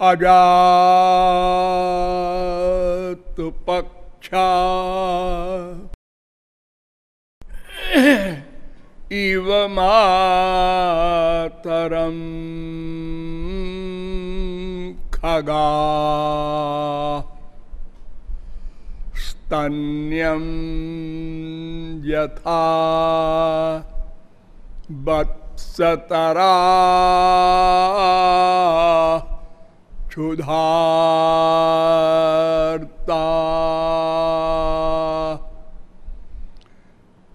अजात पक्षा। इव मातरम खगा। स्तन्यम यथा वत्सतरा। क्षुधार्ता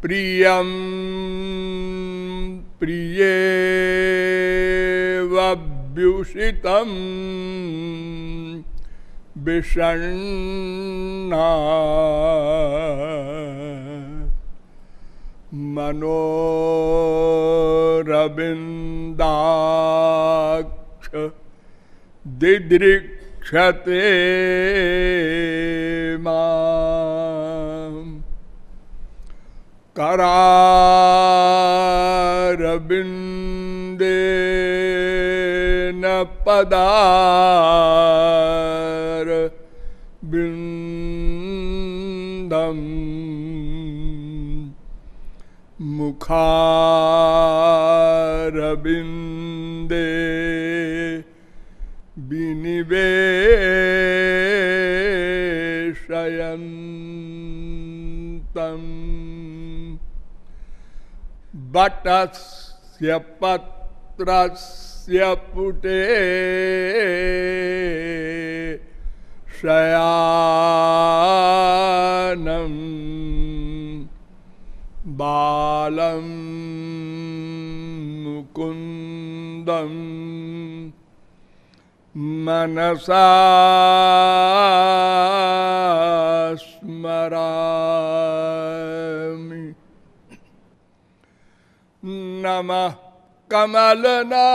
प्रियं प्रियेवभ्युषितम् विषण्णा। मनोरविन्दाक्ष दिदृक्षते माम् करारविन्देन पदार बिन्दम् मुखारविन्दे विनिवेशयन्तम् बटस्य पत्रस्य पुटे शयानम् मनसा स्मरामि नमः कमलना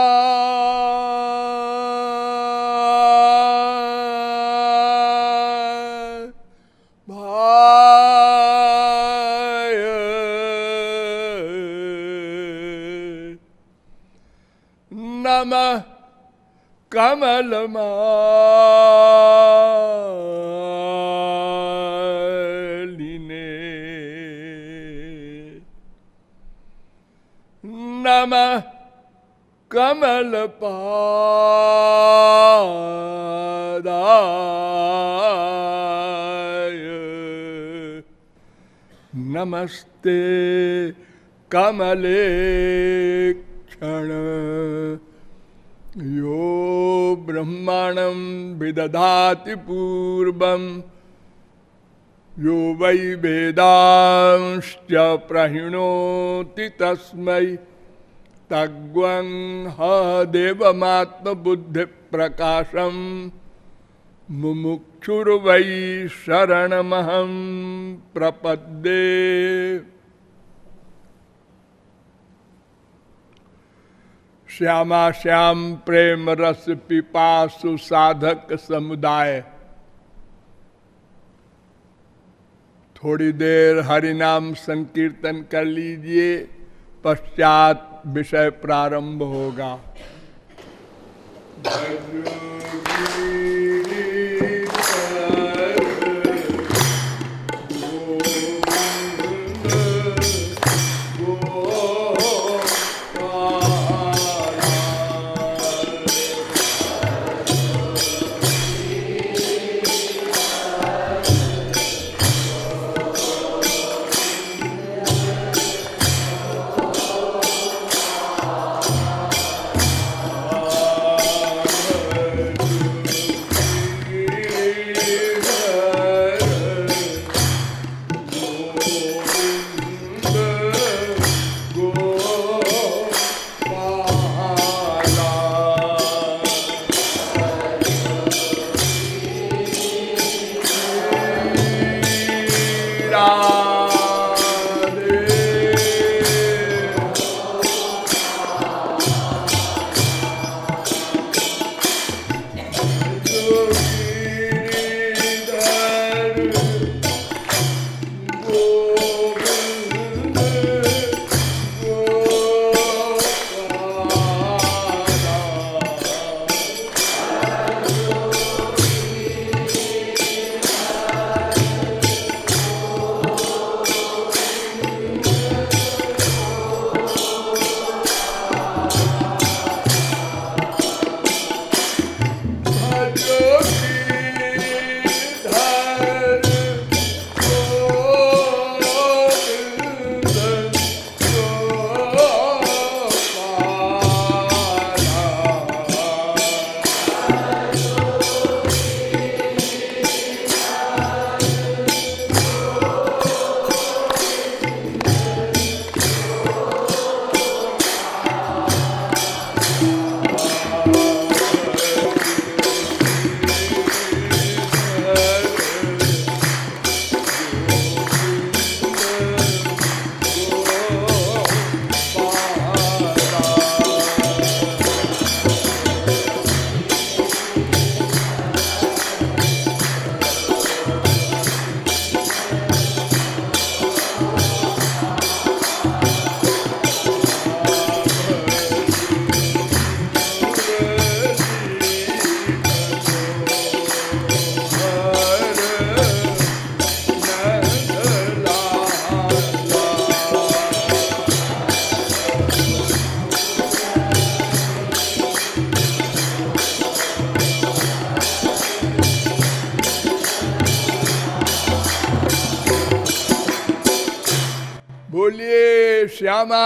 कमलमालिने नमः कमलपादाय नमस्ते कमले ब्रह्माणं विदधाति पूर्वं। यो वै वेदांश्च प्रहिणोति तस्मै। तग्वं ह देवमात्मबुद्धिप्रकाशं। मुमुक्षुर्वै शरणमहं प्रपद्ये। श्यामा श्याम प्रेम रस पिपा साधक समुदाय। थोड़ी देर हरिनाम संकीर्तन कर लीजिए, पश्चात विषय प्रारंभ होगा।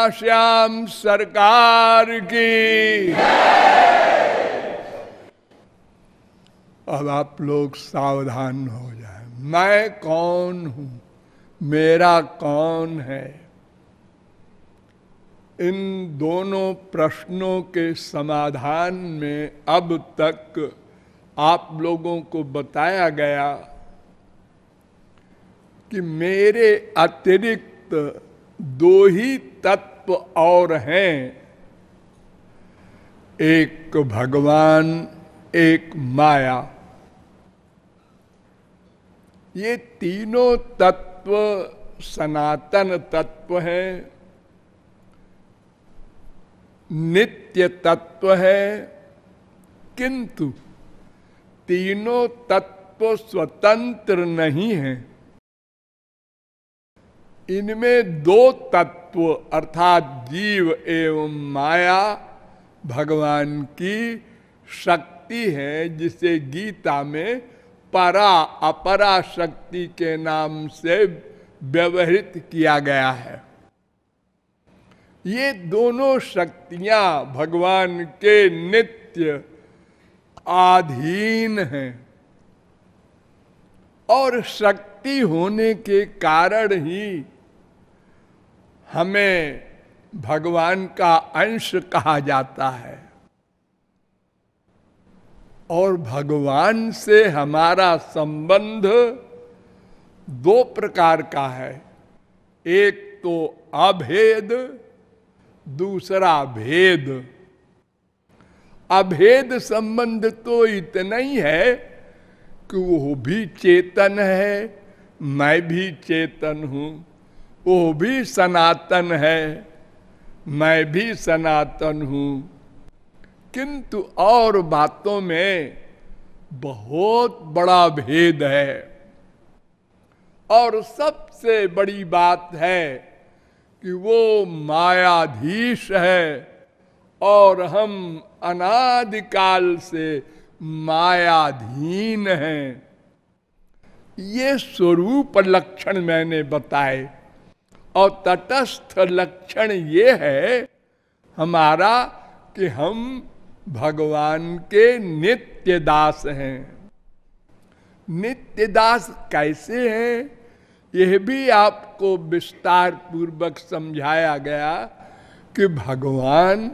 श्यामा सरकार की। अब आप लोग सावधान हो जाए। मैं कौन हूँ? मेरा कौन है? इन दोनों प्रश्नों के समाधान में अब तक आप लोगों को बताया गया कि मेरे अतिरिक्त दो ही तत्व और हैं। एक भगवान, एक माया। ये तीनों तत्व सनातन तत्व हैं। नित्य तत्व है, किंतु तीनों तत्व स्वतंत्र नहीं है। इनमें दो तत्व, अर्थात जीव एवं माया, भगवान की शक्ति है, जिसे गीता में परा अपरा शक्ति के नाम से व्यवहित किया गया है। ये दोनों शक्तियाँ भगवान के नित्य आधीन हैं। और शक्ति होने के कारण ही हमें भगवान का अंश कहा जाता है। और भगवान से हमारा संबंध दो प्रकार का है। एक तो अभेद, दूसरा भेद। अभेद संबंध तो इतना ही है कि वो भी चेतन है। मैं भी चेतन हूँ। वो भी सनातन है। मैं भी सनातन हूँ। किंतु और बातों में बहुत बड़ा भेद है। और सबसे बड़ी बात है कि वो मायाधीश है और हम अनादिकाल से मायाधीन हैं। ये स्वरूप लक्षण मैंने बताए। और तटस्थ लक्षण ये है हमारा कि हम भगवान के नित्य दास हैं। नित्य दास कैसे हैं? यह भी आपको विस्तार पूर्वक समझाया गया कि भगवान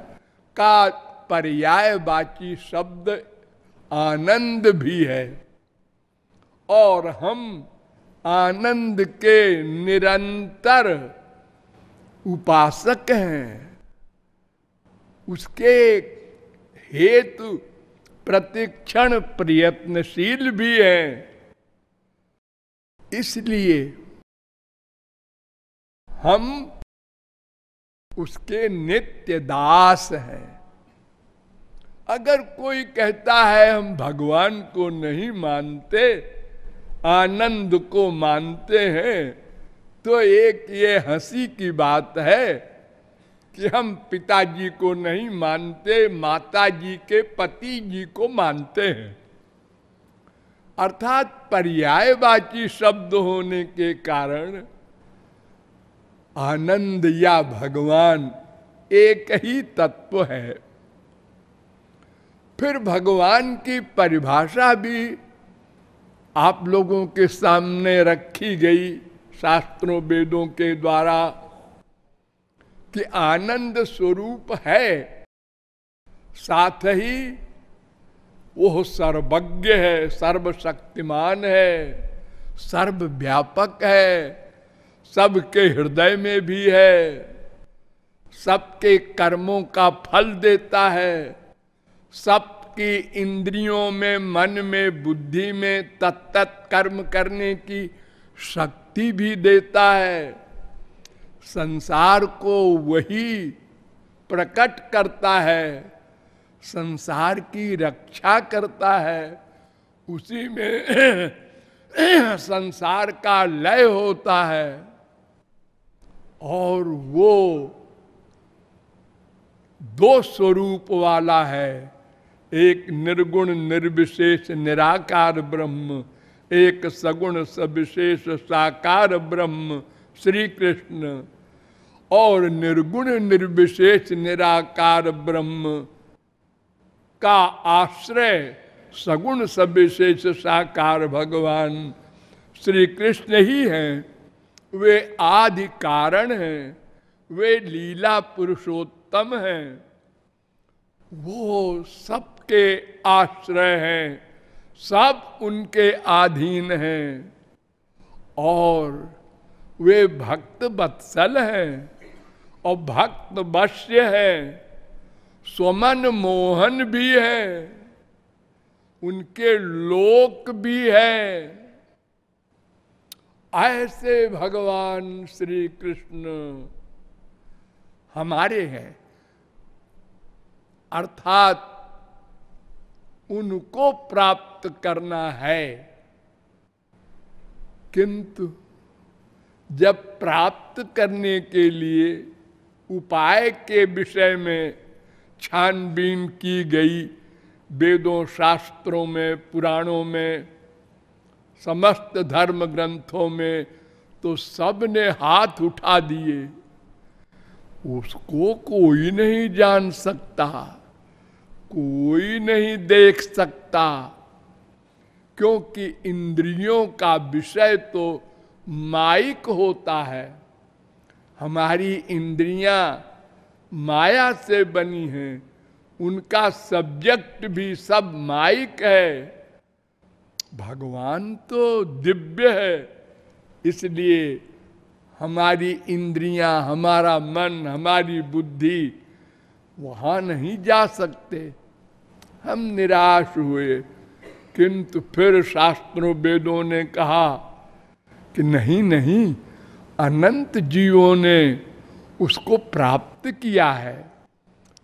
का पर्यायवाची शब्द आनंद भी है। और हम आनंद के निरंतर उपासक हैं। उसके हेतु प्रतिक्षण प्रयत्नशील भी है। इसलिए हम उसके नित्य दास हैं। अगर कोई कहता है हम भगवान को नहीं मानते, आनंद को मानते हैं तो एक ये हँसी की बात है कि हम पिताजी को नहीं मानते माता जी के पति जी को मानते हैं। अर्थात पर्यायवाची शब्द होने के कारण आनंद या भगवान एक ही तत्व है। फिर भगवान की परिभाषा भी आप लोगों के सामने रखी गई शास्त्रों वेदों के द्वारा कि आनंद स्वरूप है। साथ ही वो सर्वज्ञ है, सर्वशक्तिमान है, सर्वव्यापक है, सबके हृदय में भी है, सबके कर्मों का फल देता है। सबकी इंद्रियों में, मन में, बुद्धि में तत्त कर्म करने की शक्ति भी देता है। संसार को वही प्रकट करता है। संसार की रक्षा करता है। उसी में संसार का लय होता है। और वो दो स्वरूप वाला है। एक निर्गुण, निर्विशेष, निराकार ब्रह्म, एक सगुण, सविशेष, साकार ब्रह्म श्री कृष्ण और निर्गुण, निर्विशेष, निराकार ब्रह्म का आश्रय सगुण, सविशेष, साकार भगवान श्री कृष्ण ही हैं। वे आदि कारण हैं। वे लीला पुरुषोत्तम हैं। वो सबके आश्रय हैं, सब उनके अधीन हैं। और वे भक्त बत्सल हैं और भक्त वश्य है, स्वमन मोहन भी है, उनके लोक भी है। ऐसे भगवान श्री कृष्ण हमारे हैं। अर्थात उनको प्राप्त करना है। किंतु जब प्राप्त करने के लिए उपाय के विषय में छानबीन की गई, वेदों, शास्त्रों में, पुराणों में, समस्त धर्म ग्रंथों में तो सबने हाथ उठा दिए। उसको कोई नहीं जान सकता। कोई नहीं देख सकता, क्योंकि इंद्रियों का विषय तो माइक होता है। हमारी इंद्रियाँ माया से बनी हैं, उनका सब्जेक्ट भी सब माइक है। भगवान तो दिव्य है, इसलिए हमारी इंद्रियाँ, हमारा मन, हमारी बुद्धि वहाँ नहीं जा सकते। हम निराश हुए, किंतु फिर शास्त्रों वेदों ने कहा कि नहीं नहीं, अनंत जीवों ने उसको प्राप्त किया है।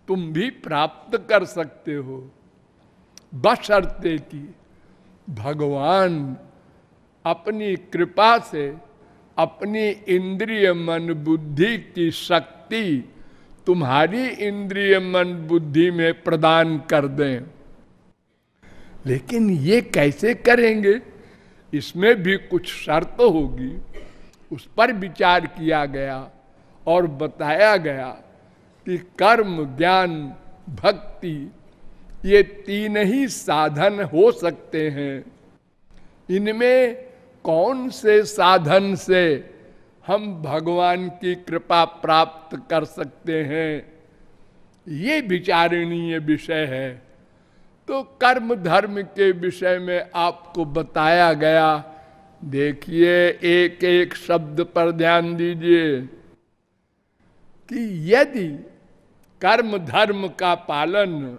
तुम भी प्राप्त कर सकते हो। बशर्ते की भगवान अपनी कृपा से अपनी इंद्रिय मन बुद्धि की शक्ति तुम्हारी इंद्रिय मन बुद्धि में प्रदान कर दें। लेकिन ये कैसे करेंगे? इसमें भी कुछ शर्त होगी। उस पर विचार किया गया और बताया गया कि कर्म, ज्ञान, भक्ति, ये तीन ही साधन हो सकते हैं। इनमें कौन से साधन से हम भगवान की कृपा प्राप्त कर सकते हैं। ये विचारणीय विषय है। तो कर्म धर्म के विषय में आपको बताया गया। देखिए एक एक शब्द पर ध्यान दीजिए कि यदि कर्म धर्म का पालन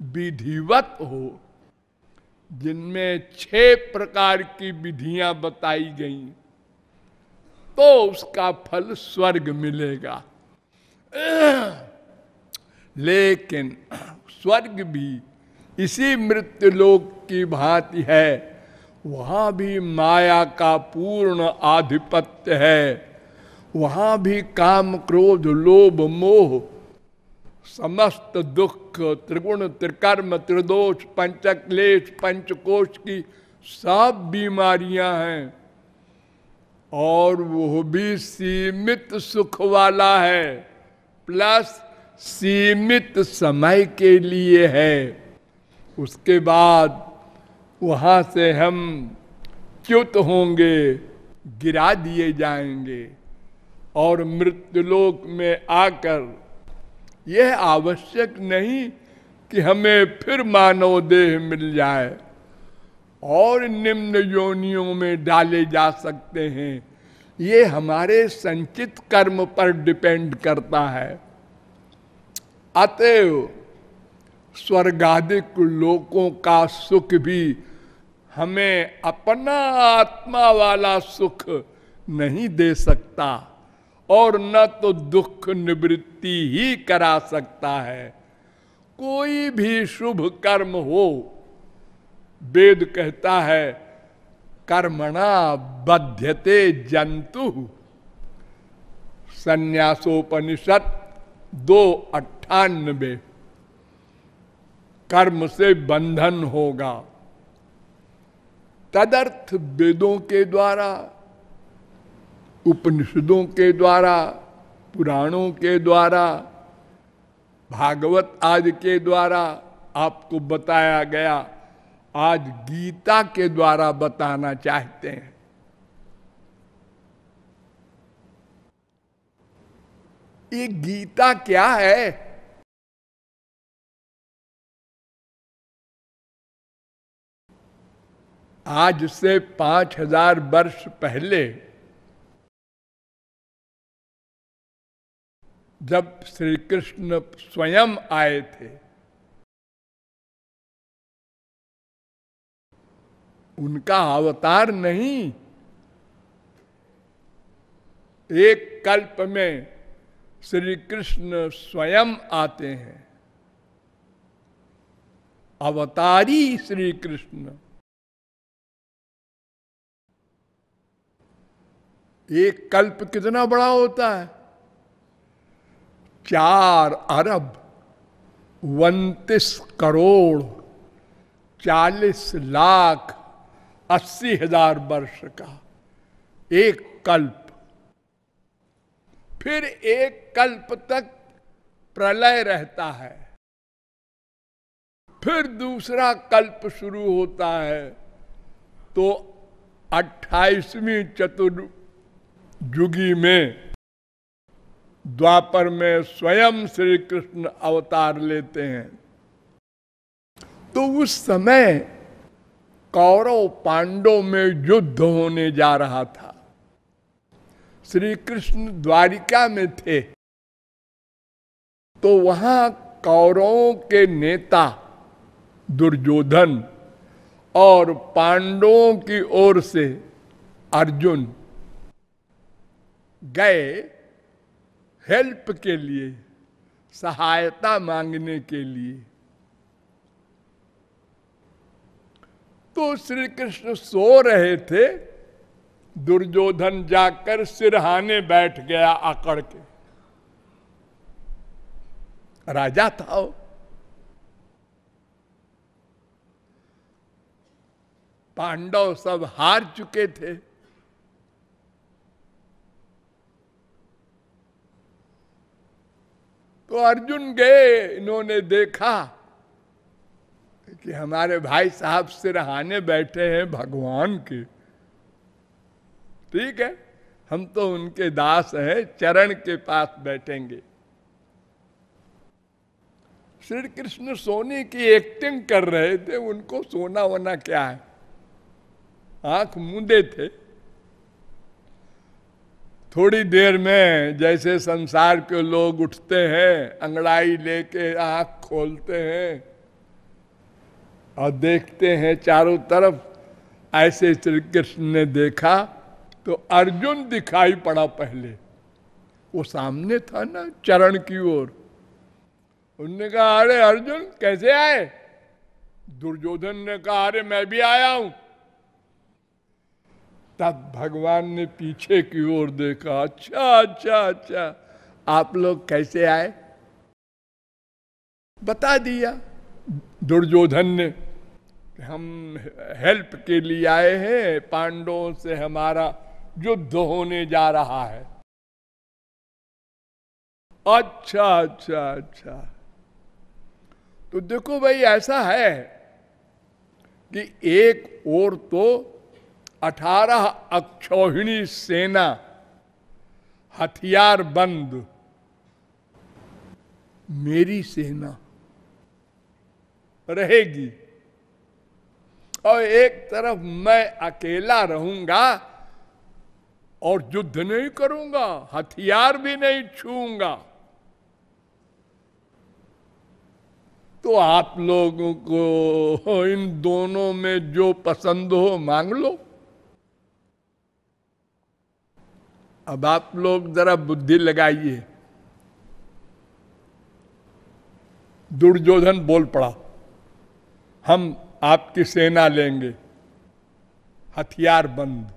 विधिवत हो, जिनमें छह प्रकार की विधियाँ बताई गई तो उसका फल स्वर्ग मिलेगा। लेकिन स्वर्ग भी इसी मृत्यु लोक की भांति है। वहाँ भी माया का पूर्ण आधिपत्य है। वहाँ भी काम, क्रोध, लोभ, मोह, समस्त दुख, त्रिगुण, त्रिकर्म, त्रिदोष, पंचक्लेश, पंचकोश की सब बीमारियाँ हैं। और वो भी सीमित सुख वाला है, प्लस सीमित समय के लिए है। उसके बाद वहाँ से हम च्युत होंगे, गिरा दिए जाएँगे और मृत्युलोक में आकर यह आवश्यक नहीं कि हमें फिर मानव देह मिल जाए। और निम्न योनियों में डाले जा सकते हैं। ये हमारे संचित कर्म पर डिपेंड करता है। अतएव स्वर्गाधिक लोकों का सुख भी हमें अपना आत्मा वाला सुख नहीं दे सकता और न तो दुख निवृत्ति ही करा सकता है। कोई भी शुभ कर्म हो वेद कहता है, कर्मणा बध्यते जंतु। संन्यासोपनिषद दो अट्ठानबे। कर्म से बंधन होगा। तदर्थ वेदों के द्वारा, उपनिषदों के द्वारा, पुराणों के द्वारा, भागवत आदि के द्वारा आपको बताया गया आज गीता के द्वारा बताना चाहते हैं। ये गीता क्या है? आज से पाँच हज़ार वर्ष पहले, जब श्री कृष्ण स्वयं आए थे उनका अवतार नहीं। एक कल्प में श्री कृष्ण स्वयं आते हैं। अवतारी श्री कृष्ण एक कल्प कितना बड़ा होता है? चार अरब उन्तीस करोड़ चालीस लाख अस्सी हज़ार वर्ष का एक कल्प। फिर एक कल्प तक प्रलय रहता है। फिर दूसरा कल्प शुरू होता है। तो अट्ठाईसवीं चतुर्युगी में द्वापर में स्वयं श्री कृष्ण अवतार लेते हैं। तो उस समय कौरव पांडव में युद्ध होने जा रहा था। श्री कृष्ण द्वारिका में थे। तो वहाँ कौरवों के नेता दुर्योधन और पांडवों की ओर से अर्जुन गए हेल्प के लिए, सहायता मांगने के लिए। तो श्री कृष्ण सो रहे थे, दुर्योधन जाकर सिरहाने बैठ गया आकड़ के। राजा था वो। पांडव सब हार चुके थे। तो अर्जुन गए, इन्होंने देखा कि हमारे भाई साहब सिरहाने बैठे हैं भगवान के। ठीक है? हम तो उनके दास हैं, चरण के पास बैठेंगे। श्री कृष्ण सोने की एक्टिंग कर रहे थे, उनको सोना वोना क्या है? आँख मूंदे थे। थोड़ी देर में जैसे संसार के लोग उठते हैं, अंगड़ाई लेके आँख खोलते हैं और देखते हैं चारों तरफ़। ऐसे श्री कृष्ण ने देखा तो अर्जुन दिखाई पड़ा पहले। वो सामने था ना चरण की ओर। उनने कहा, अरे अर्जुन, कैसे आए? दुर्योधन ने कहा, अरे मैं भी आया हूँ। तब भगवान ने पीछे की ओर देखा अच्छा अच्छा अच्छा आप लोग कैसे आए? बता दिया। दुर्योधन ने हम हेल्प के लिए आए हैं, पांडवों से हमारा युद्ध होने जा रहा है। अच्छा अच्छा अच्छा। तो देखो भाई, ऐसा है कि एक और तो अठारह अक्षौहिणी सेना हथियार बंद। मेरी सेना रहेगी। और एक तरफ़ मैं अकेला रहूँगा और युद्ध नहीं करूँगा, हथियार भी नहीं छूँगा। तो आप लोगों को इन दोनों में जो पसंद हो मांग लो। अब आप लोग जरा बुद्धि लगाइए। दुर्योधन बोल पड़ा, हम आपकी सेना लेंगे। हथियार बंद।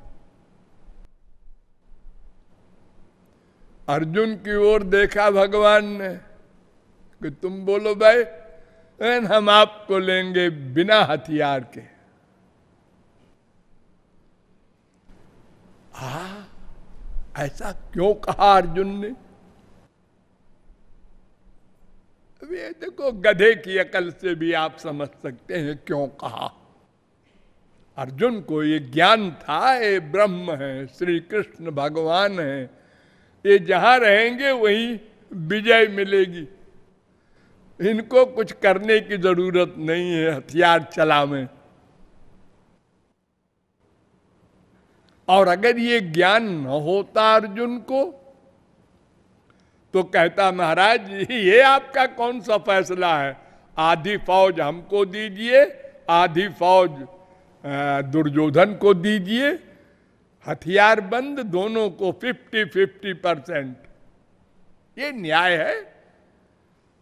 अर्जुन की ओर देखा भगवान ने कि तुम बोलो भाई हम आपको लेंगे बिना हथियार के। हा ऐसा क्यों कहा अर्जुन ने? ये देखो गधे की अकल से भी आप समझ सकते हैं, क्यों कहा? अर्जुन को ये ज्ञान था, ये ब्रह्म है श्री कृष्ण भगवान है। ये जहाँ रहेंगे, वहीं विजय मिलेगी। इनको कुछ करने की ज़रूरत नहीं है, हथियार चला में और अगर ये ज्ञान न होता अर्जुन को तो कहता, महाराज, ये आपका कौन सा फैसला है? आधी फौज हमको दीजिए, आधी फौज दुर्योधन को दीजिए। हथियार बंद, दोनों को 50 50 परसेंट। ये न्याय है?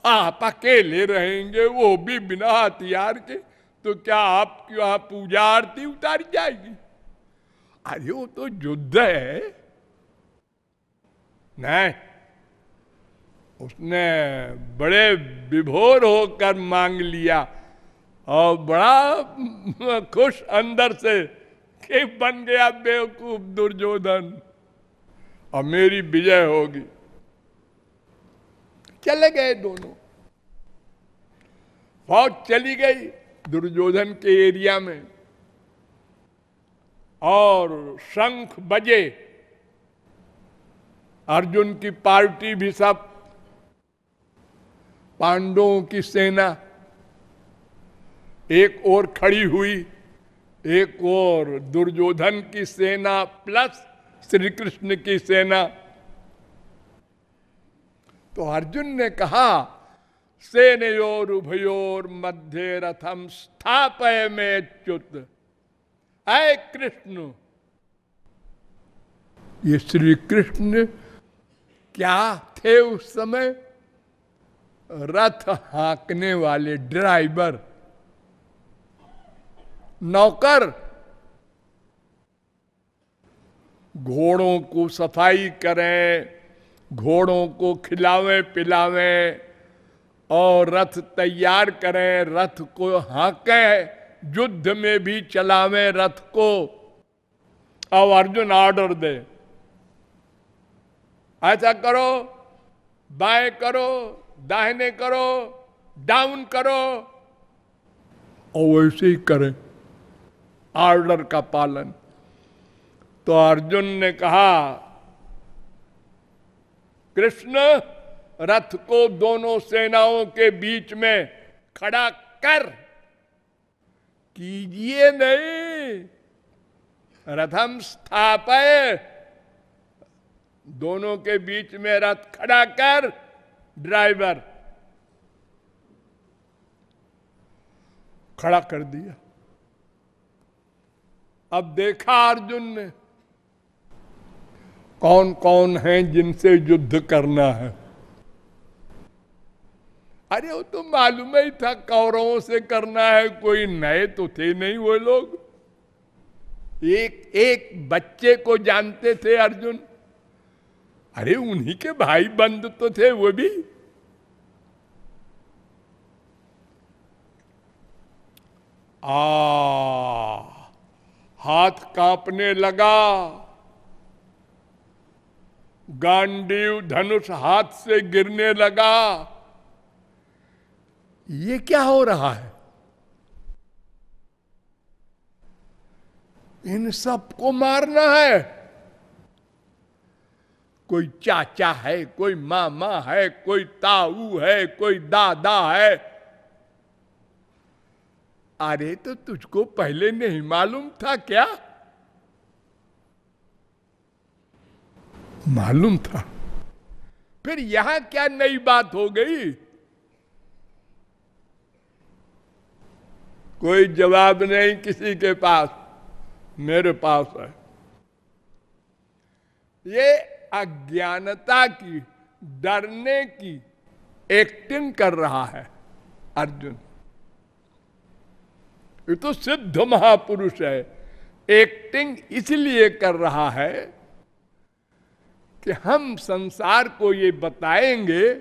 आप अकेले रहेंगे, वो भी बिना हथियार के तो क्या आपकी वहाँ पूजा आरती उतारी जाएगी अरे, वो तो युद्ध है। नहीं उसने बड़े विभोर होकर मांग लिया और बड़ा खुश अंदर से कि बन गया बेवकूफ़ दुर्योधन और मेरी विजय होगी। चले गए दोनों। फौज चली गई दुर्योधन के एरिया में और शंख बजे अर्जुन की पार्टी भी सब पांडवों की सेना एक और खड़ी हुई, एक और दुर्योधन की सेना प्लस श्री कृष्ण की सेना। तो अर्जुन ने कहा, सेनयोर उभयोर मध्य रथम स्थापय में च्युत। अय कृष्ण, ये श्री कृष्ण क्या थे उस समय? रथ हाँकने वाले ड्राइवर, नौकर, घोड़ों को सफ़ाई करें, घोड़ों को खिलावे पिलावे और रथ तैयार करें, रथ को हाँके, युद्ध में भी चलावे रथ को। अब अर्जुन ऑर्डर दे। ऐसा करो बाय करो दाहिने करो डाउन करो। और वैसे ही करें। ऑर्डर का पालन। तो अर्जुन ने कहा, कृष्ण, रथ को दोनों सेनाओं के बीच में खड़ा कर। कीजिए नहीं। रथम स्थापय। दोनों के बीच में रथ खड़ा कर। ड्राइवर। खड़ा कर दिया। अब देखा अर्जुन ने कौन कौन है जिनसे युद्ध करना है? अरे, वो तो मालूम ही था कौरवों से करना है, कोई नए तो थे नहीं वो लोग। एक एक बच्चे को जानते थे अर्जुन। अरे उन्हीं के भाई बंद तो थे वो भी। आ, हाथ कांपने लगा। गांडीव धनुष हाथ से गिरने लगा। ये क्या हो रहा है? इन सबको मारना है। कोई चाचा है, कोई मामा है, कोई ताऊ है, कोई दादा है। अरे तो तुझको पहले नहीं मालूम था क्या? मालूम था। फिर यहाँ क्या नई बात हो गई? कोई जवाब नहीं किसी के पास। मेरे पास है। ये अज्ञानता की, डरने की एक्टिंग कर रहा है अर्जुन। ये तो सिद्ध महापुरुष है। एक्टिंग इसलिए कर रहा है कि हम संसार को ये बताएँगे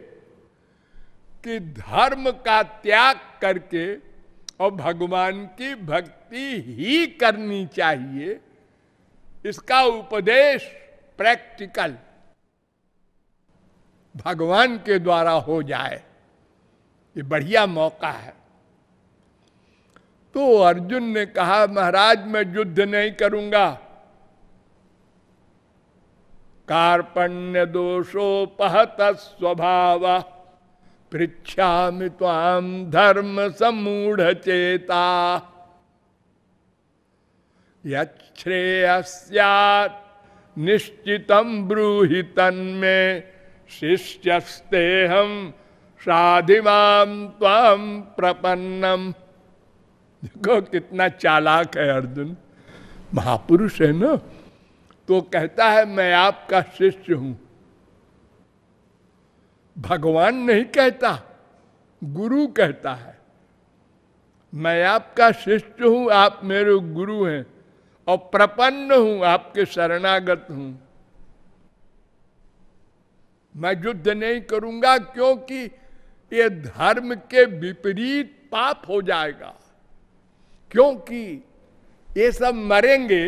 कि धर्म का त्याग करके और भगवान की भक्ति ही करनी चाहिए। इसका उपदेश प्रैक्टिकल भगवान के द्वारा हो जाए। ये बढ़िया मौका है। तो अर्जुन ने कहा, महाराज, मैं युद्ध नहीं करूँगा। कार्पण्य दोषोपहत स्वभाव। पृछा ताम धर्म समूढ़ चेता। यश्रेयस्यात् निश्चितम ब्रूहि में शिष्यस्ते हम त्वाम प्रपन्नम देखो कितना चालाक है अर्जुन। महापुरुष है ना? तो कहता है, मैं आपका शिष्य हूँ। भगवान नहीं कहता, गुरु कहता है। मैं आपका शिष्य हूँ, आप मेरे गुरु हैं और प्रपन्न हूँ, आपके शरणागत हूँ। मैं युद्ध नहीं करूँगा क्योंकि ये धर्म के विपरीत पाप हो जाएगा। क्योंकि ये सब मरेंगे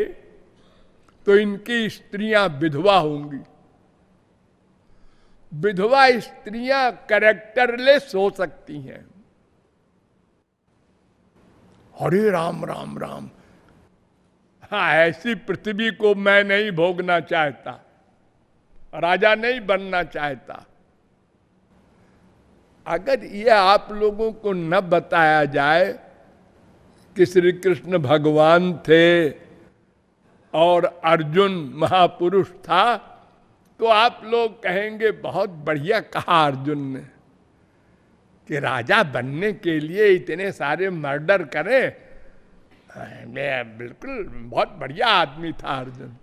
तो इनकी स्त्रियाँ विधवा होंगी। विधवा स्त्रियाँ करेक्टरलेस हो सकती हैं। हरे राम राम राम। हाँ ऐसी पृथ्वी को मैं नहीं भोगना चाहता। राजा नहीं बनना चाहता। अगर यह आप लोगों को न बताया जाए कि श्री कृष्ण भगवान थे और अर्जुन महापुरुष था तो आप लोग कहेंगे, बहुत बढ़िया कहा अर्जुन ने कि राजा बनने के लिए इतने सारे मर्डर करें। मैं बिल्कुल बहुत बढ़िया आदमी था अर्जुन।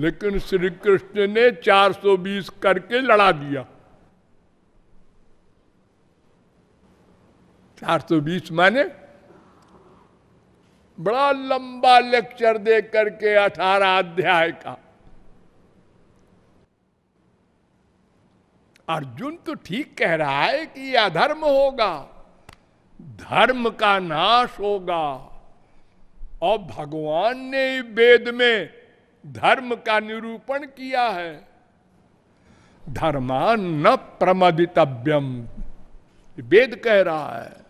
लेकिन श्री कृष्ण ने 420 करके लड़ा दिया। 420 माने? बड़ा लंबा लेक्चर दे करके 18 अध्याय का। अर्जुन तो ठीक कह रहा है कि यह अधर्म होगा, धर्म का नाश होगा। और भगवान ने वेद में धर्म का निरूपण किया है। धर्मान न प्रमदितव्यम वेद कह रहा है।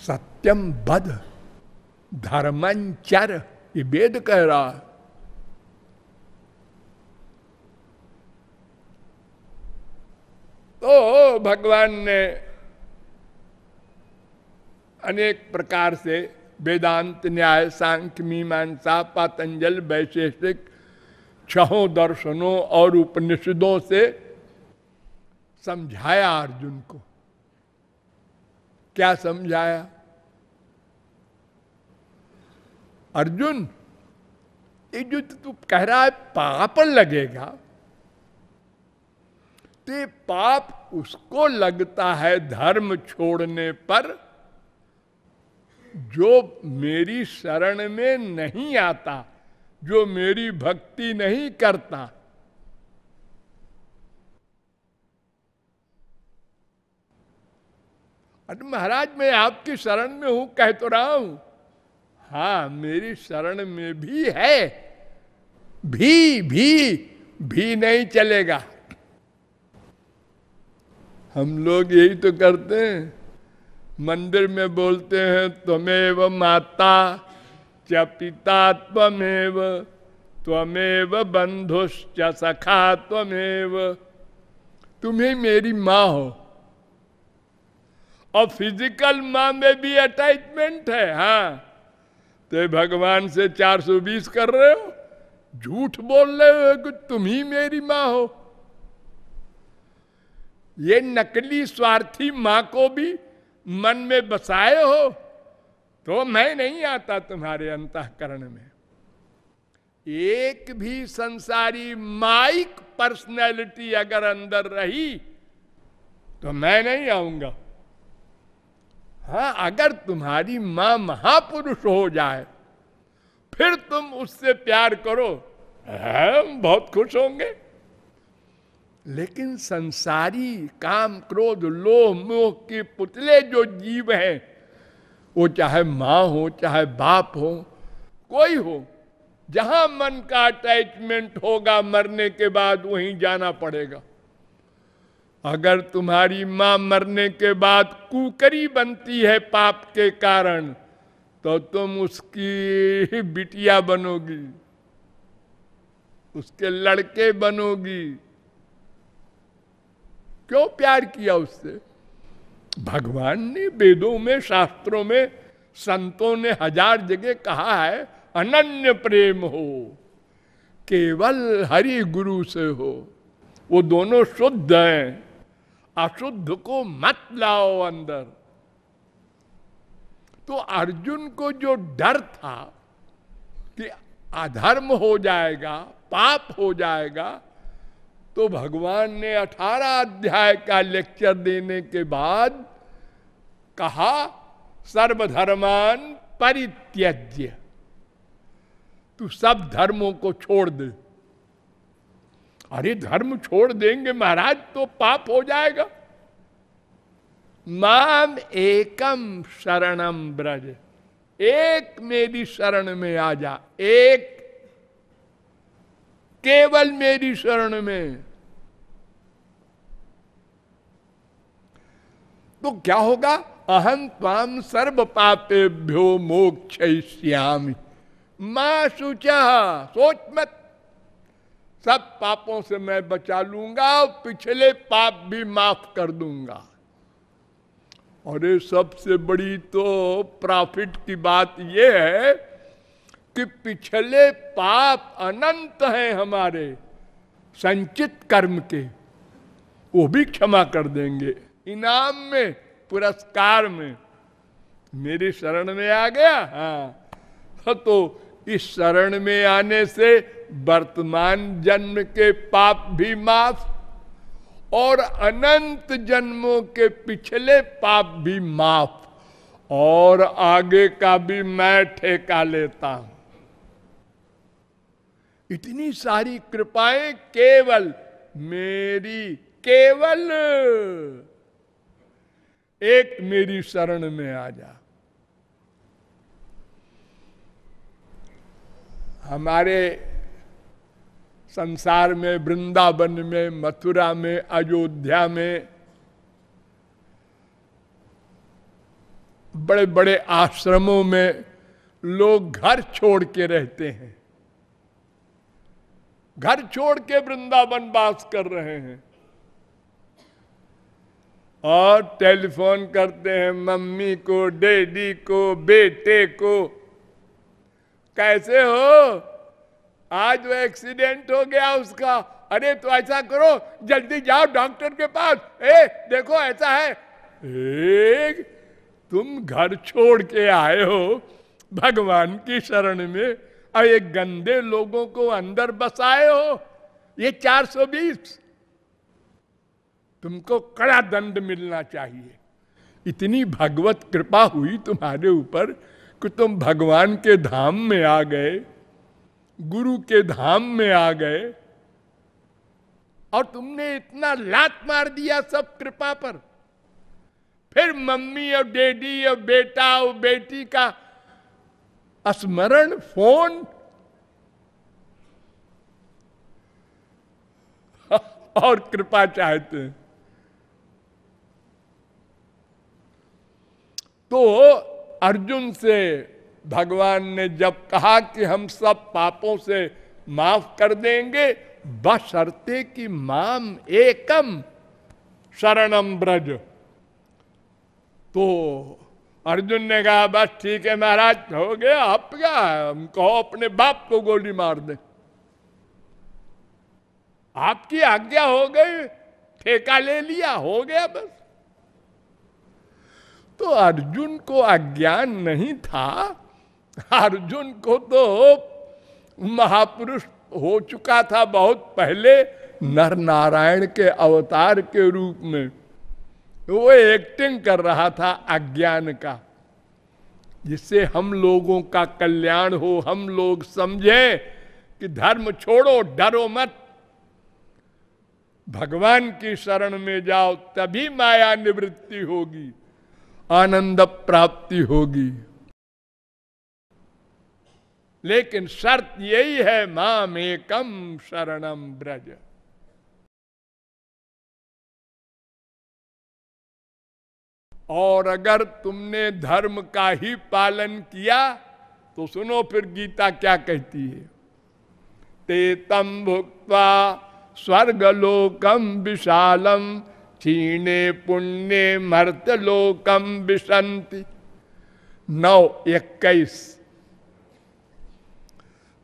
सत्यम बद धर्मंचर ये वेद कह रहा है। तो भगवान ने अनेक प्रकार से वेदांत, न्याय, सांख्य, मीमांसा, पातंजल, वैशेषिक छहों दर्शनों और उपनिषदों से समझाया अर्जुन को। क्या समझाया? अर्जुन, ये जो तू कह रहा है, पाप लगेगा। तो पाप उसको लगता है धर्म छोड़ने पर, जो मेरी शरण में नहीं आता, जो मेरी भक्ति नहीं करता, अरे महाराज, मैं आपकी शरण में हूँ, कह तो रहा हूँ। हाँ मेरी शरण में भी है, भी भी भी नहीं चलेगा। हम लोग यही तो करते हैं। मंदिर में बोलते हैं, त्वमेव माता, च पिता त्वमेव त्वमेव बंधुश्च सखा त्वमेव। तुम्हें मेरी माँ हो। और फ़िज़िकल माँ में भी अटैचमेंट है हाँ। तो भगवान से 420 कर रहे हो? झूठ बोल रहे हो कि तुम ही मेरी माँ हो? ये नकली स्वार्थी माँ को भी मन में बसाए हो तो मैं नहीं आता तुम्हारे अंतकरण में। एक भी संसारी माइक पर्सनैलिटी अगर अंदर रही तो मैं नहीं आऊँगा। हाँ अगर तुम्हारी माँ महापुरुष हो जाए, फिर तुम उससे प्यार करो। हम बहुत खुश होंगे। लेकिन संसारी काम, क्रोध लोह मोह के पुतले जो जीव हैं, वो चाहे माँ हो, चाहे बाप हो, कोई हो, जहाँ मन का अटैचमेंट होगा, मरने के बाद वहीं जाना पड़ेगा। अगर तुम्हारी माँ मरने के बाद कुकरी बनती है पाप के कारण तो तुम उसकी बिटिया बनोगी, उसके लड़के बनोगी। क्यों प्यार किया उससे? भगवान ने वेदों में, शास्त्रों में, संतों ने हज़ार जगह कहा है, अनन्य प्रेम हो, केवल हरि गुरु से हो। वो दोनों शुद्ध हैं, अशुद्ध को मत लाओ अंदर। तो अर्जुन को जो डर था कि अधर्म हो जाएगा, पाप हो जाएगा तो भगवान ने अठारह अध्याय का लेक्चर देने के बाद कहा, सर्वधर्मान परित्यज्य। तू सब धर्मों को छोड़ दे। अरे, धर्म छोड़ देंगे महाराज तो पाप हो जाएगा। माम एकम शरणम ब्रज। एक मेरी शरण में आ जा एक। केवल मेरी शरण में। तो क्या होगा? अहम ताम सर्व पापेभ्यो मोक्ष माँ सुचा सोच मत। सब पापों से मैं बचा लूँगा और पिछले पाप भी माफ़ कर दूँगा। और ये सबसे बड़ी तो प्रॉफिट की बात यह है कि पिछले पाप अनंत हैं हमारे, संचित कर्म के, वो भी क्षमा कर देंगे। इनाम में पुरस्कार में मेरी शरण में आ गया। हाँ तो इस शरण में आने से वर्तमान जन्म के पाप भी माफ़ और अनंत जन्मों के पिछले पाप भी माफ़ और आगे का भी मैं ठेका लेता हूँ। इतनी सारी कृपाएँ केवल मेरी, केवल। एक मेरी शरण में आ जा। हमारे संसार में, वृंदावन में, मथुरा में, अयोध्या में बड़े बड़े आश्रमों में लोग घर छोड़ के रहते हैं। घर छोड़ के वृंदावन वास कर रहे हैं। और टेलीफोन करते हैं मम्मी को डैडी को बेटे को। कैसे हो? आज वो एक्सीडेंट हो गया उसका। अरे तो ऐसा करो जल्दी जाओ डॉक्टर के पास। ए देखो ऐसा है। ए, तुम घर छोड़ के आए हो भगवान की शरण में और ये गंदे लोगों को अंदर बसाए हो। ये 420 तुमको कड़ा दंड मिलना चाहिए। इतनी भगवत कृपा हुई तुम्हारे ऊपर कि तुम भगवान के धाम में आ गए, गुरु के धाम में आ गए, और तुमने इतना लात मार दिया सब कृपा पर। फिर मम्मी और डैडी और बेटा और बेटी का स्मरण फ़ोन। और कृपा चाहते हैं। तो अर्जुन से भगवान ने जब कहा कि हम सब पापों से माफ़ कर देंगे, बशर्ते कि माम एकम शरणम ब्रज। तो अर्जुन ने कहा, बस ठीक है महाराज, हो गया, आप क्या हम कहो, अपने बाप को गोली मार दे। आपकी आज्ञा हो गई, ठेका ले लिया, हो गया बस। तो अर्जुन को अज्ञान नहीं था। अर्जुन को तो महापुरुष हो चुका था बहुत पहले नर नारायण के अवतार के रूप में। वो एक्टिंग कर रहा था अज्ञान का। जिससे हम लोगों का कल्याण हो, हम लोग समझे कि धर्म छोड़ो, डरो मत। भगवान की शरण में जाओ, तभी माया निवृत्ति होगी। आनंद प्राप्ति होगी। लेकिन शर्त यही है माम एकम शरणम ब्रज और अगर तुमने धर्म का ही पालन किया तो सुनो फिर गीता क्या कहती है। ते तम भुक्ता स्वर्गलोकम विशालम क्षीणे पुण्य मर्तलोकम विशंति नौ, इक्कीस।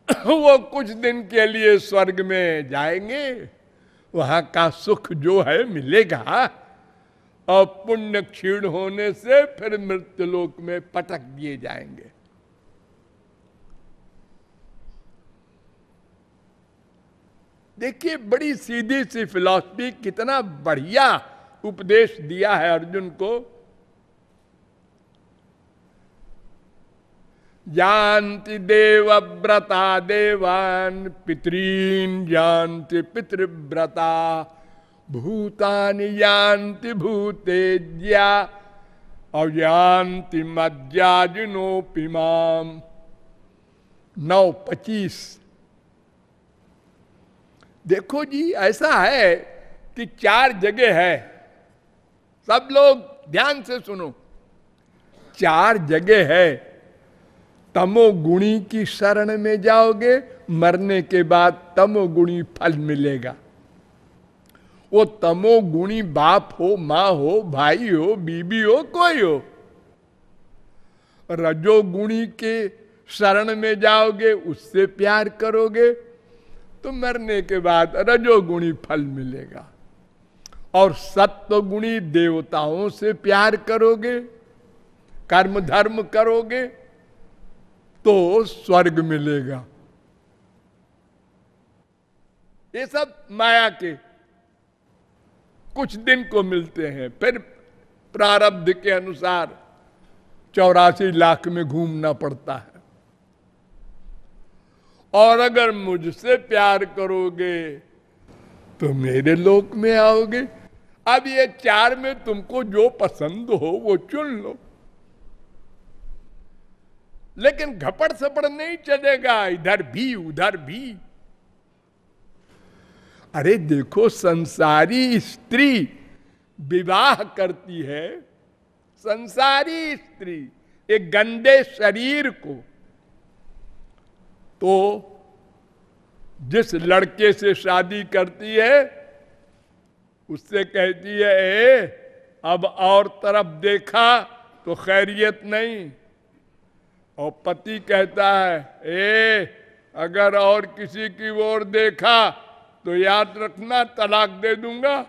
वो कुछ दिन के लिए स्वर्ग में जाएँगे, वहाँ का सुख जो है मिलेगा, और पुण्य क्षीण होने से फिर मृत्युलोक में पटक दिए जाएँगे। देखिए, बड़ी सीधी सी फिलॉसफी कितना बढ़िया उपदेश दिया है अर्जुन को। जानति देवव्रता देवान, पितरीन जानति पितृव्रता, भूतानि जानति भूतेज्या जानति मज्जाजिनोपिमाम नौ, पच्चीस। देखो जी, ऐसा है कि चार जगह है। सब लोग ध्यान से सुनो। चार जगह है। तमोगुणी की शरण में जाओगे, मरने के बाद तमोगुणी फल मिलेगा। वो तमोगुणी बाप हो, माँ हो, भाई हो, बीबी हो, कोई हो। रजोगुणी के शरण में जाओगे, उससे प्यार करोगे तो मरने के बाद रजोगुणी फल मिलेगा। और सत्वगुणी देवताओं से प्यार करोगे कर्म धर्म करोगे तो स्वर्ग मिलेगा। ये सब माया के कुछ दिन को मिलते हैं, फिर प्रारब्ध के अनुसार चौरासी लाख में घूमना पड़ता है। और अगर मुझसे प्यार करोगे तो मेरे लोक में आओगे। अब ये चार में तुमको जो पसंद हो, वो चुन लो। लेकिन घपड़ सपड़ नहीं चलेगा, इधर भी, उधर भी। अरे देखो, संसारी स्त्री विवाह करती है। संसारी स्त्री, एक गंदे शरीर को तो जिस लड़के से शादी करती है, उससे कहती है, ए, अब और तरफ़ देखा तो खैरियत नहीं। और पति कहता है, ए, अगर और किसी की ओर देखा तो याद रखना, तलाक दे दूँगा।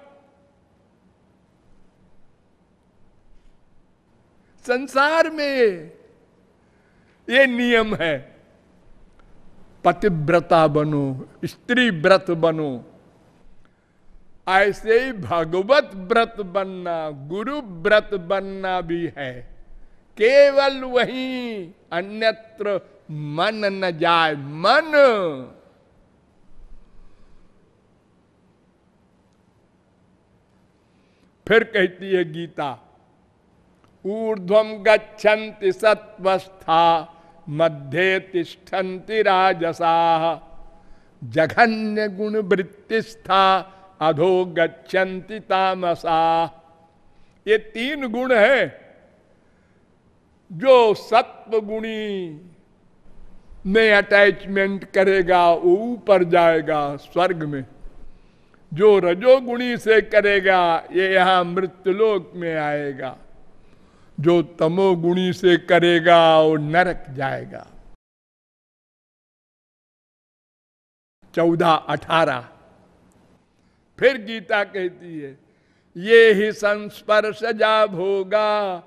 संसार में ये नियम है पतिव्रता बनो, स्त्री व्रत बनो। ऐसे ही भगवत व्रत बनना, गुरु व्रत बनना भी है। केवल वही अन्यत्र मन न जाए मन। फिर कहती है गीता ऊर्ध्वम गच्छन्ति सत्वस्था मध्य तिष्ठन्ति राजसा। जघन्य गुण वृत्तिस्था अधो गच्छन्ति तामसा। ये तीन गुण है, जो सत्व गुणी में अटैचमेंट करेगा वो ऊपर जाएगा स्वर्ग में। जो रजोगुणी से करेगा, ये यहाँ मृत्युलोक में आएगा। जो तमोगुणी से करेगा वो नरक जाएगा। चौदह अठारह। फिर गीता कहती है, ये ही संस्पर्श जा भोगा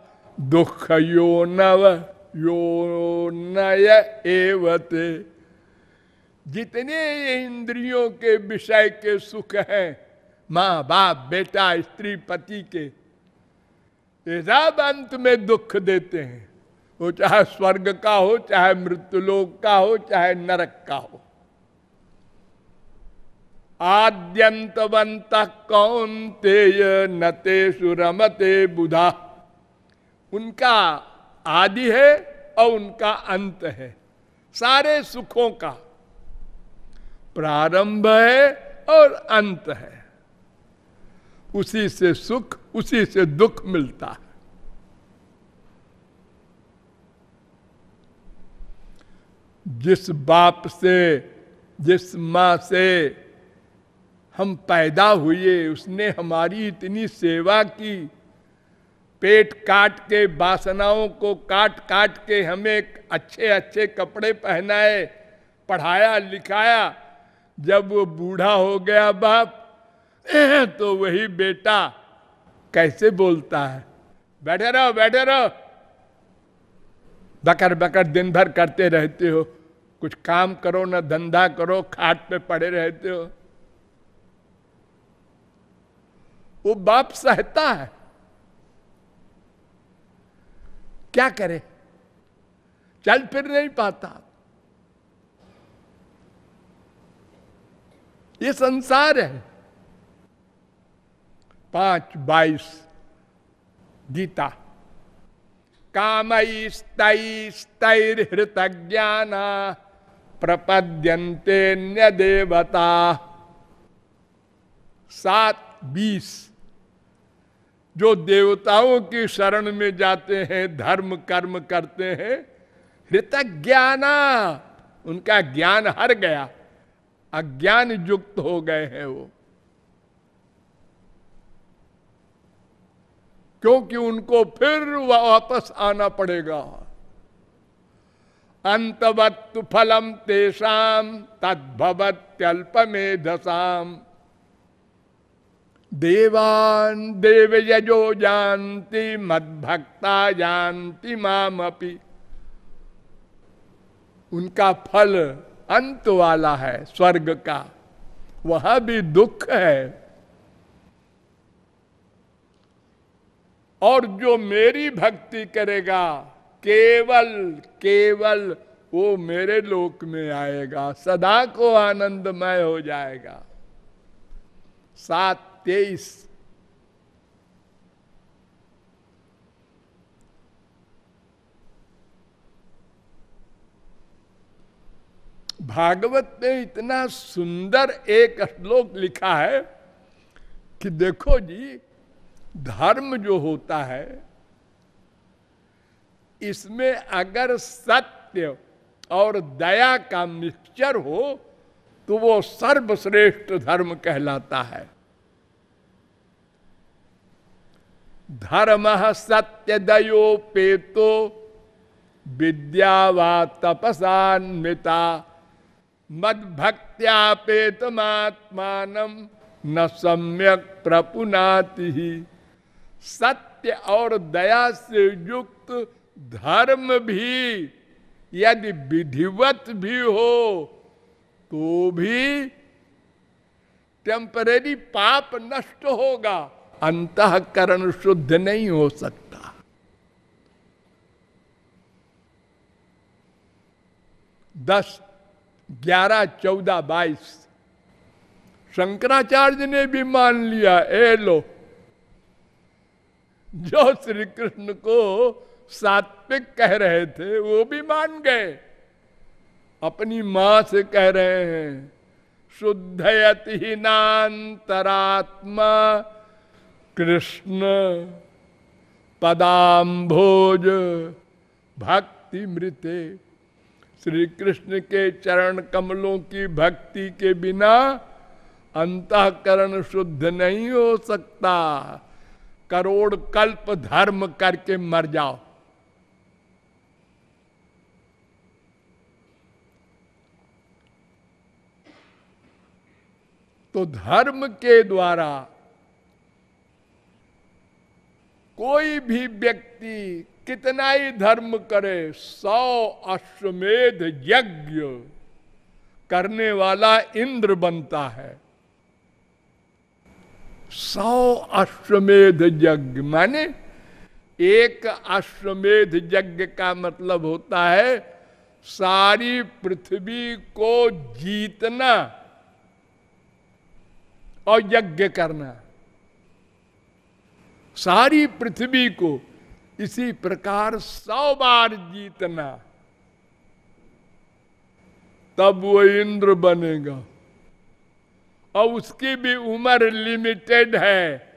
दुख यो नव, यो नय एवते। जितने इंद्रियों के विषय के सुख हैं, माँ बाप, बेटा, स्त्री, पति के ये अंत में दुख देते हैं। वो चाहे स्वर्ग का हो, चाहे मृत्युलोक का हो, चाहे नरक का हो। आद्यंतवंत कौन तेय नते सुरमते बुधा। उनका आदि है और उनका अंत है। सारे सुखों का प्रारंभ है और अंत है। उसी से सुख उसी से दुख मिलता है। जिस बाप से, जिस माँ से हम पैदा हुए, उसने हमारी इतनी सेवा की। पेट काट के, वासनाओं को काट काट के हमें अच्छे अच्छे कपड़े पहनाए, पढ़ाया, लिखाया। जब वो बूढ़ा हो गया बाप तो वही बेटा कैसे बोलता है? बैठे रहो बैठे रहो। बकर बकर दिन भर करते रहते हो। कुछ काम करो, ना धंधा करो, खाट पे पड़े रहते हो। वो बाप सहता है। क्या करे? चल फिर नहीं पाता। ये संसार है। पाँच बाईस गीता। कामस्तैस्तैर्हृत ज्ञाना प्रपद्यंते देवता सात बीस। जो देवताओं की शरण में जाते हैं, धर्म, कर्म करते हैं हृत ज्ञाना उनका ज्ञान हर गया। अज्ञान युक्त हो गए हैं वो। क्योंकि उनको फिर वापस आना पड़ेगा। अंतवत् फलम तेषाम तद्भवत्यल्प में दशाम देवान देव यजो जानती, मदभक्ता जानती माम अपी उनका फल अंत वाला है, स्वर्ग का। वह भी दुख है। और जो मेरी भक्ति करेगा, केवल केवल वो मेरे लोक में आएगा, सदा को आनंदमय हो जाएगा। सात तेईस। भागवत में इतना सुंदर एक श्लोक लिखा है कि देखो जी धर्म जो होता है, इसमें अगर सत्य और दया का मिक्सचर हो तो वो सर्वश्रेष्ठ धर्म कहलाता है। धर्म सत्य दयोपेतो विद्या व तपसान्विता मद भक्त्यापेतमात्मान न सम्यक प्रपुनाति ही। सत्य और दया से युक्त धर्म भी, यदि विधिवत भी हो तो भी टेम्परेरी पाप नष्ट होगा, अंतकरण शुद्ध नहीं हो सकता। दस, ग्यारह, चौदह, बाईस। शंकराचार्य ने भी मान लिया, ए लो जो श्री कृष्ण को सात्विक कह रहे थे, वो भी मान गए। अपनी माँ से कह रहे हैं शुद्धयति ही नातरात्मा कृष्ण पदाम्भोज भक्ति मृते श्री कृष्ण के चरण कमलों की भक्ति के बिना अंतकरण शुद्ध नहीं हो सकता। करोड़ कल्प धर्म करके मर जाओ। तो धर्म के द्वारा कोई भी व्यक्ति कितना ही धर्म करे, सौ अश्वमेध यज्ञ करने वाला इंद्र बनता है। सौ अश्वमेध यज्ञ। माने एक अश्वमेध यज्ञ का मतलब होता है, सारी पृथ्वी को जीतना और यज्ञ करना। सारी पृथ्वी को इसी प्रकार सौ बार जीतना। तब वो इंद्र बनेगा। और उसकी भी उम्र लिमिटेड है।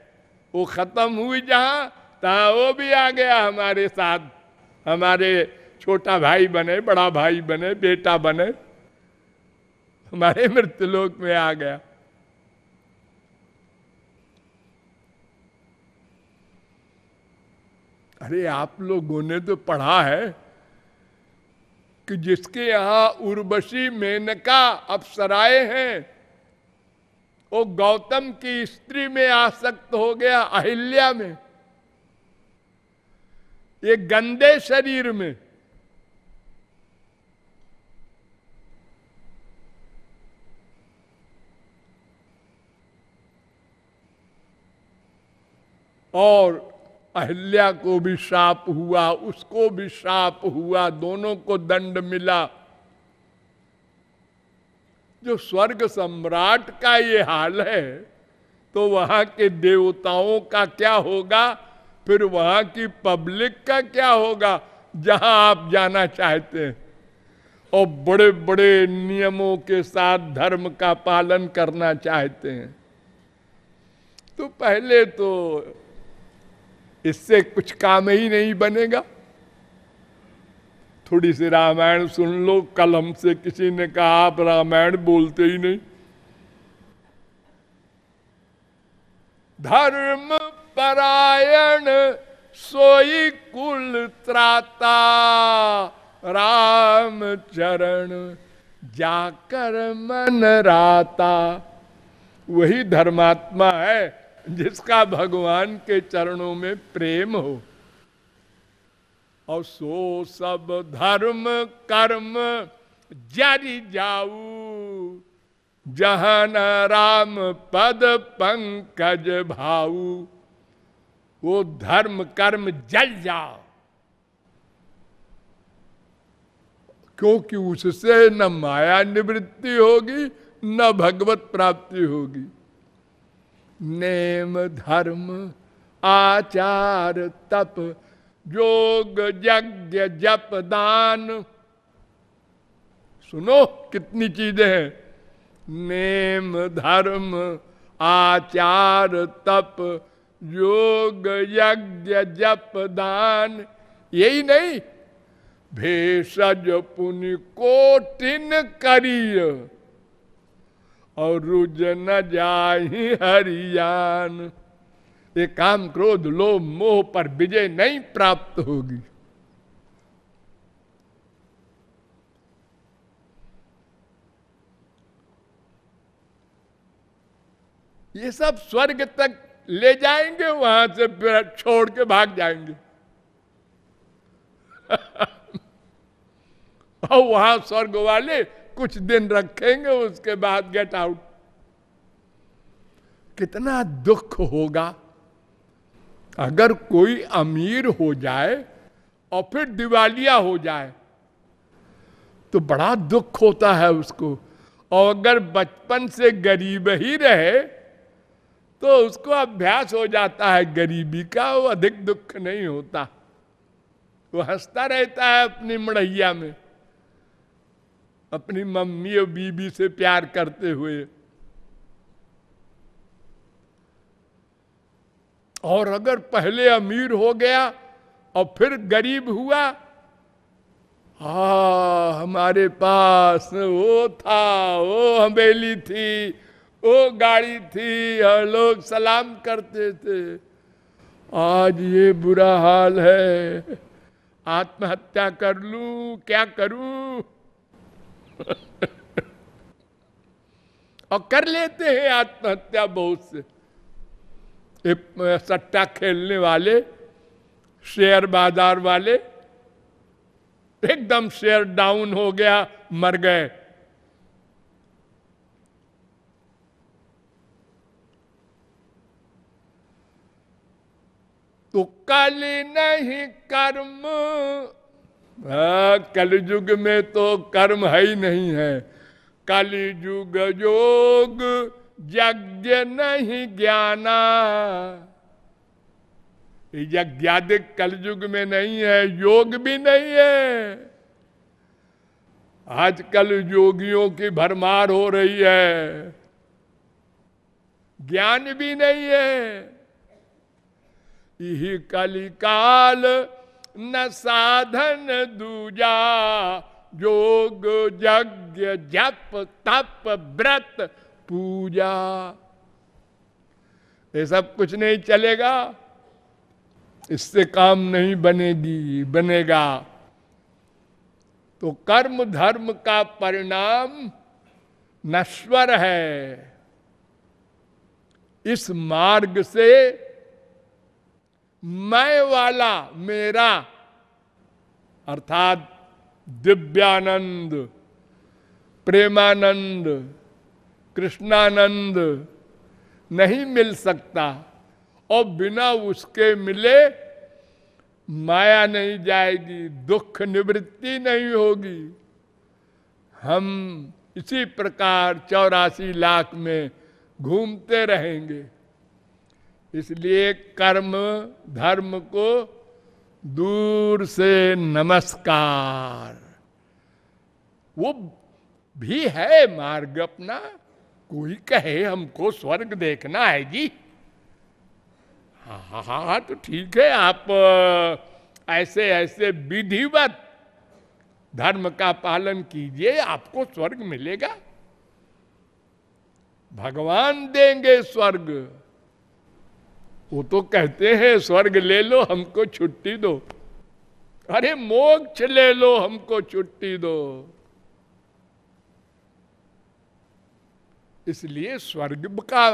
वो खत्म हुई जहाँ, तहा वो भी आ गया हमारे साथ। हमारे छोटा भाई बने, बड़ा भाई बने, बेटा बने। हमारे मृत्युलोक में आ गया। अरे, आप लोगों ने तो पढ़ा है कि जिसके यहाँ उर्वशी मेनका अप्सराए हैं वो गौतम की स्त्री में आसक्त हो गया अहिल्या में। ये गंदे शरीर में। और अहिल्या को भी शाप हुआ, उसको भी शाप हुआ, दोनों को दंड मिला। जो स्वर्ग सम्राट का ये हाल है तो वहाँ के देवताओं का क्या होगा? फिर वहाँ की पब्लिक का क्या होगा? जहाँ आप जाना चाहते हैं। और बड़े बड़े नियमों के साथ धर्म का पालन करना चाहते हैं। तो पहले तो इससे कुछ काम ही नहीं बनेगा। थोड़ी सी रामायण सुन लो कल हमसे किसी ने कहा, आप रामायण बोलते ही नहीं। धर्म परायण सोई कुल त्राता, राम चरण जाकर मन राता। वही धर्मात्मा है जिसका भगवान के चरणों में प्रेम हो। और सो सब धर्म, कर्म, जारी जाऊ। जहान राम पद पंकज भाऊ। वो धर्म, कर्म, जल जाओ। क्योंकि उससे न माया निवृत्ति होगी, न भगवत प्राप्ति होगी। नेम, धर्म, आचार, तप योग यज्ञ जप दान। सुनो कितनी चीज़ें हैं। नेम, धर्म, आचार, तप योग यज्ञ जप दान। यही नहीं, भेषज पुण्य कोटिन करिय। और रुज न जाही हरियान ये काम क्रोध, लोभ, मोह पर विजय नहीं प्राप्त होगी। ये सब स्वर्ग तक ले जाएँगे, वहाँ से फिर छोड़ के भाग जाएँगे। और वहाँ स्वर्ग वाले कुछ दिन रखेंगे, उसके बाद गेट आउट कितना दुख होगा। अगर कोई अमीर हो जाए और फिर दिवालिया हो जाए तो बड़ा दुख होता है उसको। और अगर बचपन से गरीब ही रहे तो उसको अभ्यास हो जाता है। गरीबी का वो अधिक दुख नहीं होता। वो हंसता रहता है अपनी मड़ैया में, अपनी मम्मी और बीबी से प्यार करते हुए। और अगर पहले अमीर हो गया और फिर गरीब हुआ हा हमारे पास वो था, वो हवेली थी, वो गाड़ी थी, और लोग सलाम करते थे। आज ये बुरा हाल है, आत्महत्या कर लू, क्या करूँ? और कर लेते हैं आत्महत्या बहुत से। सट्टा खेलने वाले, शेयर बाज़ार वाले, एकदम शेयर डाउन हो गया, मर गए। तो कल नहीं कर्म कलयुग में तो कर्म है ही नहीं है। कलयुग योग यज्ञ नहीं ज्ञाना। यज्ञादिक कलयुग में नहीं है, योग भी नहीं है। आजकल योगियों की भरमार हो रही है। ज्ञान भी नहीं है। यही कलिकाल न साधन दूजा, योग, यज्ञ, जप, तप, व्रत पूजा। ये सब कुछ नहीं चलेगा, इससे काम नहीं बनेगी, बनेगा। तो कर्म धर्म का परिणाम नश्वर है। इस मार्ग से मैं वाला मेरा, अर्थात दिव्यानंद, प्रेमानंद कृष्णानंद नहीं मिल सकता और बिना उसके मिले माया नहीं जाएगी, दुख निवृत्ति नहीं होगी। हम इसी प्रकार चौरासी लाख में घूमते रहेंगे। इसलिए कर्म, धर्म को दूर से नमस्कार। वो भी है मार्ग अपना। कोई कहे, हमको स्वर्ग देखना है जी। हाँ हाँ हाँ तो ठीक है, आप ऐसे ऐसे विधिवत धर्म का पालन कीजिए, आपको स्वर्ग मिलेगा। भगवान देंगे स्वर्ग। वो तो कहते हैं, स्वर्ग ले लो, हमको छुट्टी दो। अरे, मोक्ष ले लो, हमको छुट्टी दो। इसलिए स्वर्ग का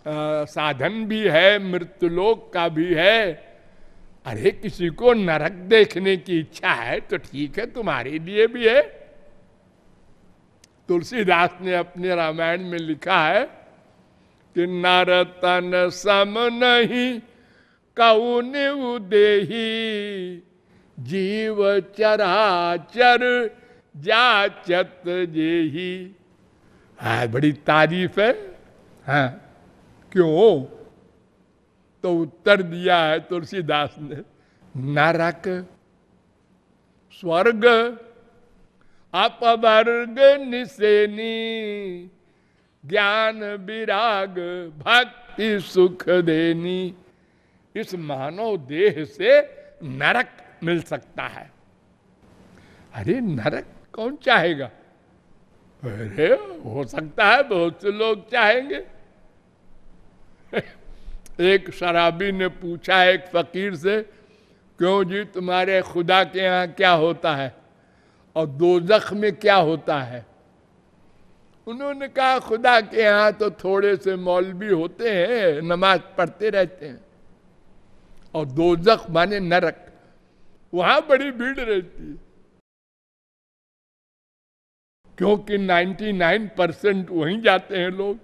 आ, साधन भी है मृत्युलोक का भी है। अरे किसी को नरक देखने की इच्छा है तो ठीक है तुम्हारे लिए भी है। तुलसीदास ने अपने रामायण में लिखा है कि नरतन सम नहीं कौन उदेही? जीव चराचर जाचत जेही। हाँ बड़ी तारीफ़ है। हाँ क्यों? तो उत्तर दिया है तुलसीदास ने। नरक स्वर्ग, अपवर्ग निसेनी, ज्ञान विराग, भक्ति सुख देनी। इस मानव देह से नरक मिल सकता है। अरे, नरक कौन चाहेगा? अरे, हो सकता है बहुत से लोग चाहेंगे। एक शराबी ने पूछा एक फकीर से, क्यों जी, तुम्हारे खुदा के यहाँ क्या होता है? और दोजख में क्या होता है? उन्होंने कहा, खुदा के यहाँ तो थोड़े से मौलवी होते हैं, नमाज़ पढ़ते रहते हैं। और दोजख माने नरक, वहाँ बड़ी भीड़ रहती है। क्योंकि 99 परसेंट वहीं जाते हैं लोग।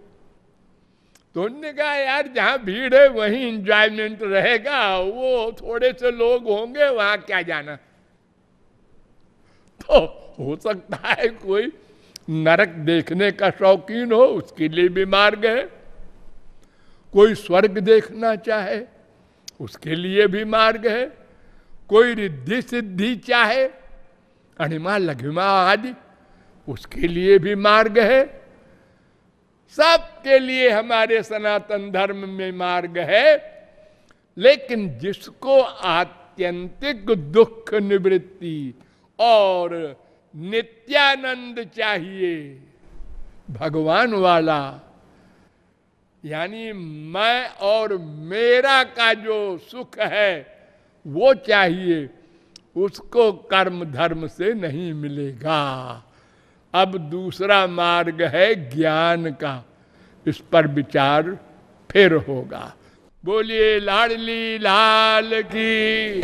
तो उन्होंने कहा, यार, जहाँ भीड़ है, वहीं इंजॉयमेंट रहेगा, वो थोड़े से लोग होंगे, वहाँ क्या जाना? तो हो सकता है कोई नरक देखने का शौकीन हो, उसके लिए भी मार्ग है। कोई स्वर्ग देखना चाहे, उसके लिए भी मार्ग है। कोई रिद्धि सिद्धि चाहे, अणिमा लघिमा आदि। उसके लिए भी मार्ग है। सबके लिए हमारे सनातन धर्म में मार्ग है। लेकिन जिसको आत्यंतिक दुख निवृत्ति और नित्यानंद चाहिए, भगवान वाला, यानी मैं और मेरा का जो सुख है, वो चाहिए, उसको कर्म धर्म से नहीं मिलेगा। अब दूसरा मार्ग है ज्ञान का। इस पर विचार फिर होगा। बोलिए, लाडली लाल की।